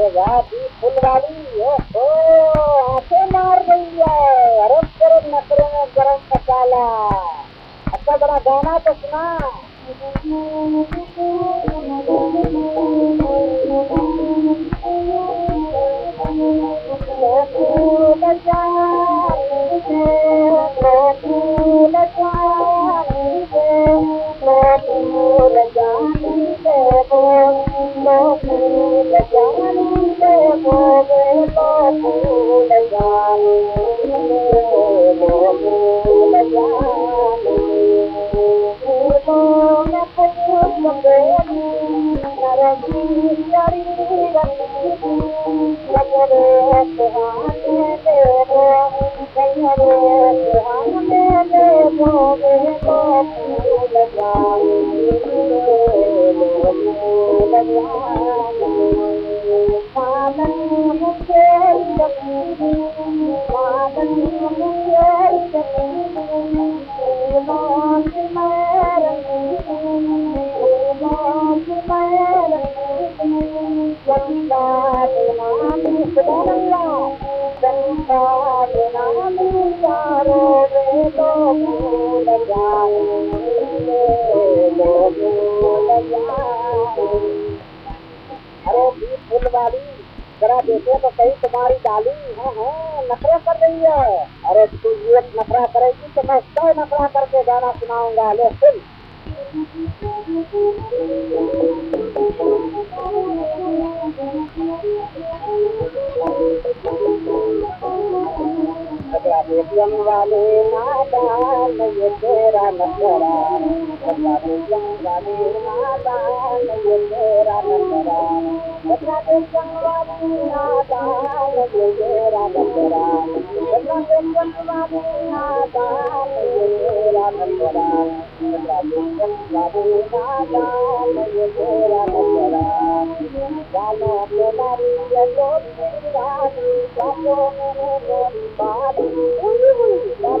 अरे वाह फुल वाली ओहो, आँखें मार रही है। गरम नखरे में गरम मसाला। अच्छा जरा गाना तो सुना। अरे दी फुल जरा देखो तो सही तुम्हारी डाली हाँ। हाँ नखरा कर रही है अरे, तू ये नखरा करेगी तो मैं सौ नखरा करके गाना सुनाऊँगा। ले, सुन। बेटियन वाले नादान ये तेरा नखरा नखरा बेटियन वाले नादान ये तेरा नखरा नखरा बेटियन वाले नादान ये तेरा नखरा नखरा बेटियन वाले नादान ये तेरा नखरा नखरा बेटियन वाले नादान ये तेरा नखरा गालों में नारी ये गोरी रानी गालों में है गोरी बाली गालों में है गोरी बाली कहीं लड़ गई कहीं डर गई कहीं लड़ गई कहीं डर गई तेरा नखरा नखरा बेटियन